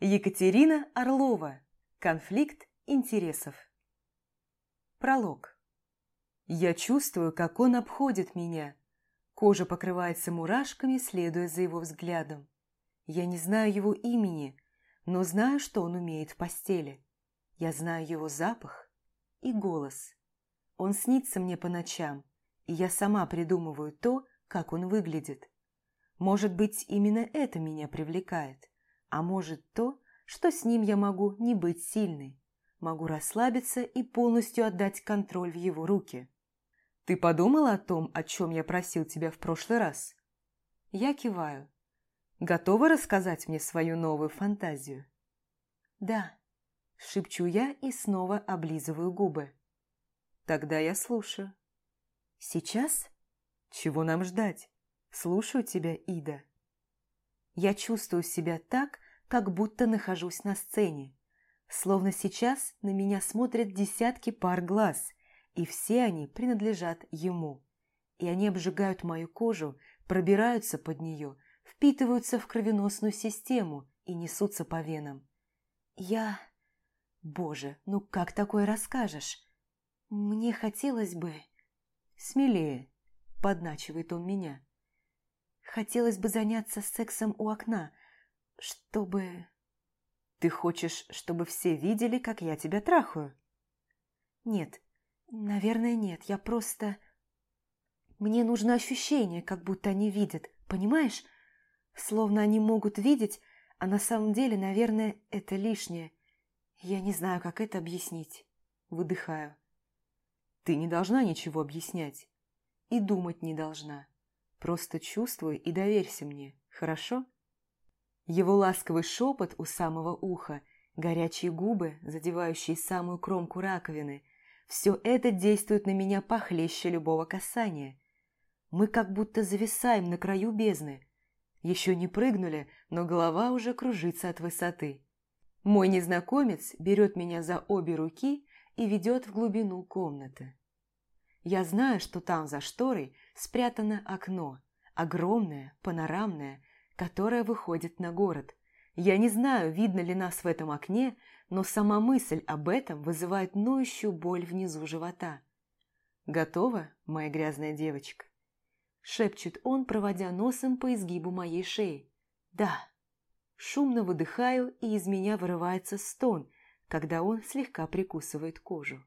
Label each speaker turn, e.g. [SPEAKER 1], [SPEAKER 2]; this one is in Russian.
[SPEAKER 1] Екатерина Орлова. Конфликт интересов. Пролог. Я чувствую, как он обходит меня. Кожа покрывается мурашками, следуя за его взглядом. Я не знаю его имени, но знаю, что он умеет в постели. Я знаю его запах и голос. Он снится мне по ночам, и я сама придумываю то, как он выглядит. Может быть, именно это меня привлекает. А может то, что с ним я могу не быть сильной. Могу расслабиться и полностью отдать контроль в его руки. Ты подумала о том, о чем я просил тебя в прошлый раз? Я киваю. Готова рассказать мне свою новую фантазию? Да. Шепчу я и снова облизываю губы. Тогда я слушаю. Сейчас? Чего нам ждать? Слушаю тебя, Ида. Я чувствую себя так, как будто нахожусь на сцене. Словно сейчас на меня смотрят десятки пар глаз, и все они принадлежат ему. И они обжигают мою кожу, пробираются под нее, впитываются в кровеносную систему и несутся по венам. Я... Боже, ну как такое расскажешь? Мне хотелось бы... Смелее, подначивает он меня. Хотелось бы заняться сексом у окна, чтобы... Ты хочешь, чтобы все видели, как я тебя трахаю? Нет, наверное, нет. Я просто... Мне нужно ощущение, как будто они видят, понимаешь? Словно они могут видеть, а на самом деле, наверное, это лишнее. Я не знаю, как это объяснить. Выдыхаю. Ты не должна ничего объяснять. И думать не должна. Просто чувствуй и доверься мне, хорошо? Его ласковый шепот у самого уха, горячие губы, задевающие самую кромку раковины – все это действует на меня похлеще любого касания. Мы как будто зависаем на краю бездны. Еще не прыгнули, но голова уже кружится от высоты. Мой незнакомец берет меня за обе руки и ведет в глубину комнаты. Я знаю, что там за шторой спрятано окно, огромное, панорамное, которое выходит на город. Я не знаю, видно ли нас в этом окне, но сама мысль об этом вызывает ноющую боль внизу живота. «Готова, моя грязная девочка?» Шепчет он, проводя носом по изгибу моей шеи. «Да». Шумно выдыхаю, и из меня вырывается стон, когда он слегка прикусывает кожу.